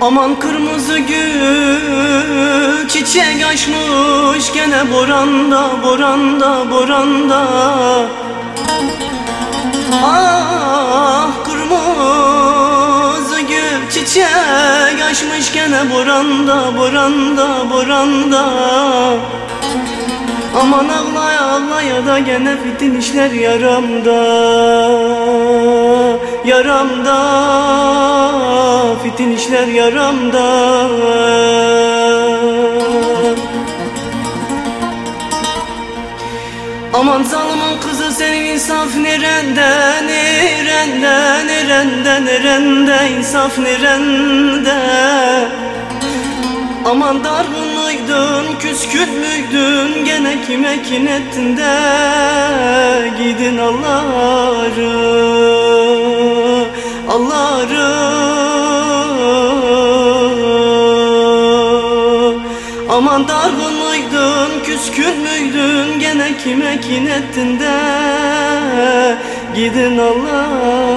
Aman kırmızı gül çiçek açmış gene boranda boranda boranda. Ah kırmızı gül çiçek açmış gene boranda boranda boranda. Aman ağlaya ağlaya da gene fitin işler yaramda Yaramda Fitin işler yaramda. Aman zalimin kızı senin insaf nerende Nerende nerende nerende insaf nerende? Aman dargın mıydın, küskün müydün Gene kime kin ettin de? Gidin Allah'ı Allah'ı Aman dargın mıydın, küskün müydün? Gene kime kin ettin de? Gidin Allah'ı